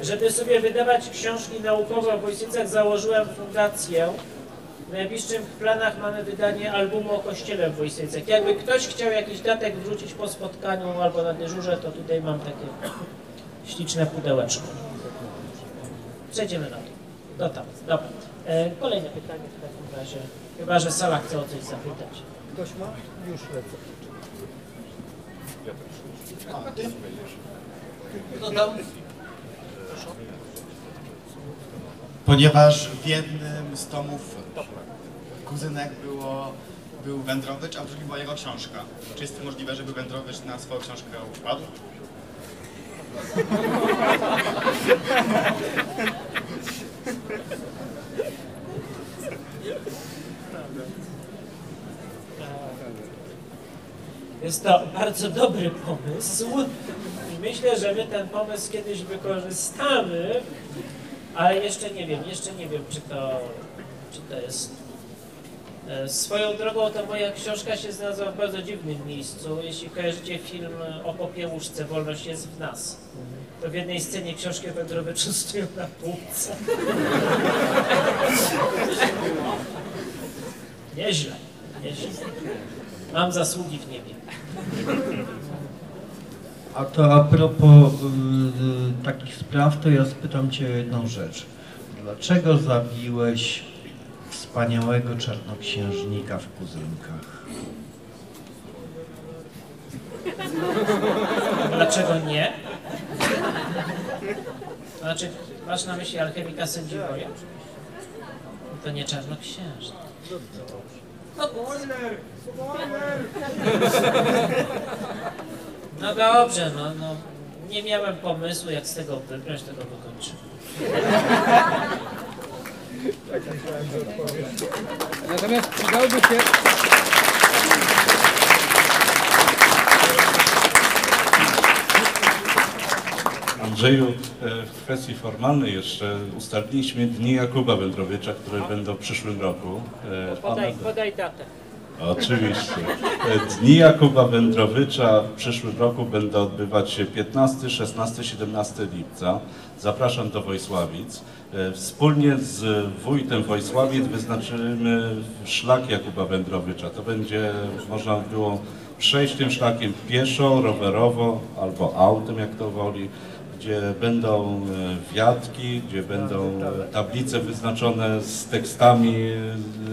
e, Żeby sobie wydawać książki naukowe o Wojsycach założyłem fundację. W najbliższych planach mamy wydanie albumu o kościele w Wojsycach. Jakby ktoś chciał jakiś datek wrzucić po spotkaniu albo na dyżurze, to tutaj mam takie śliczne pudełeczko. Przejdziemy na to. No tam, dobra. E, kolejne pytanie w takim razie. Chyba, że sala chce o coś zapytać. Ktoś ma? Już lecę. Ponieważ w jednym z tomów kuzynek było, był Wędrowicz, a w drugim była jego książka. Czy jest to możliwe, żeby Wędrowicz na swoją książkę wpadł? Jest to bardzo dobry pomysł myślę, że my ten pomysł kiedyś wykorzystamy, ale jeszcze nie wiem, jeszcze nie wiem, czy to, czy to jest. E, Swoją drogą to moja książka się znalazła w bardzo dziwnym miejscu. Jeśli kojarzycie film o popiełuszce, Wolność jest w nas. To w jednej scenie książki o Wędrowiczu stoją na półce. Nieźle, nieźle. Mam zasługi w niebie. A to a propos y, takich spraw, to ja spytam Cię jedną rzecz. Dlaczego zabiłeś wspaniałego czarnoksiężnika w kuzynkach? Dlaczego nie? Znaczy, masz na myśli alchemika sędziwoja? To nie czarnoksiężnik. No, no dobrze, no, no. Nie miałem pomysłu, jak z tego wybrać, tego wykończyłem. Natomiast przydałby się, Andrzeju, e, w kwestii formalnej jeszcze ustaliliśmy dni Jakuba Wędrowicza, które będą w przyszłym roku. E, Podaj, podaj datę. Oczywiście. E, Dni Jakuba Wędrowicza w przyszłym roku będą odbywać się 15, 16, 17 lipca. Zapraszam do Wojsławic. E, Wspólnie z wójtem Wojsławic wyznaczymy szlak Jakuba Wędrowicza. To będzie można było przejść tym szlakiem pieszo, rowerowo albo autem, jak to woli gdzie będą e, wiatki, gdzie będą e, tablice wyznaczone z tekstami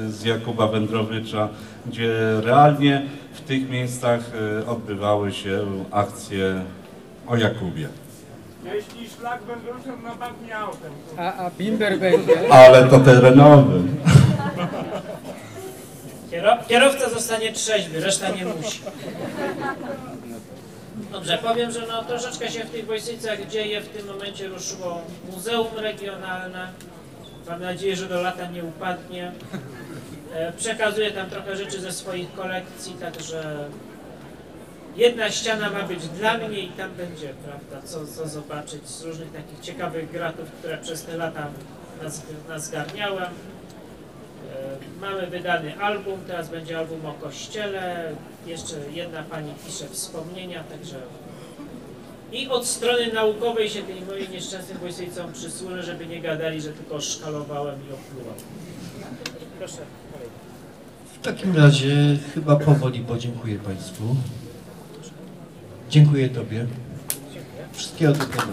z Jakuba Wędrowicza, gdzie realnie w tych miejscach odbywały się akcje o Jakubie. Jeśli szlak będą szedł na bank nie autem. to- a, a bimber będzie, Ale to terenowy. Kiero- Kierowca zostanie trzeźwy, reszta nie musi. Dobrze, powiem, że no troszeczkę się w tych Wojsycach dzieje. W tym momencie ruszyło Muzeum Regionalne. Mam nadzieję, że do lata nie upadnie. E, Przekazuję tam trochę rzeczy ze swoich kolekcji, także jedna ściana ma być dla mnie i tam będzie, prawda, co, co zobaczyć z różnych takich ciekawych gratów, które przez te lata nas, nas zgarniałem. E, Mamy wydany album, teraz będzie album o kościele. Jeszcze jedna pani pisze wspomnienia, także I od strony naukowej się tej mojej nieszczęsnym wojsowicom przysłużę, żeby nie gadali, że tylko szkalowałem i oplułem. Proszę. W takim razie chyba powoli podziękuję Państwu. Dziękuję Tobie. Wszystkiego dobrego.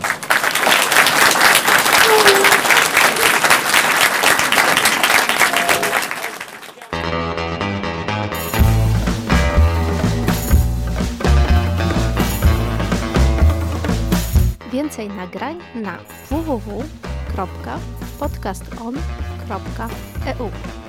Więcej nagrań na www.podcaston.eu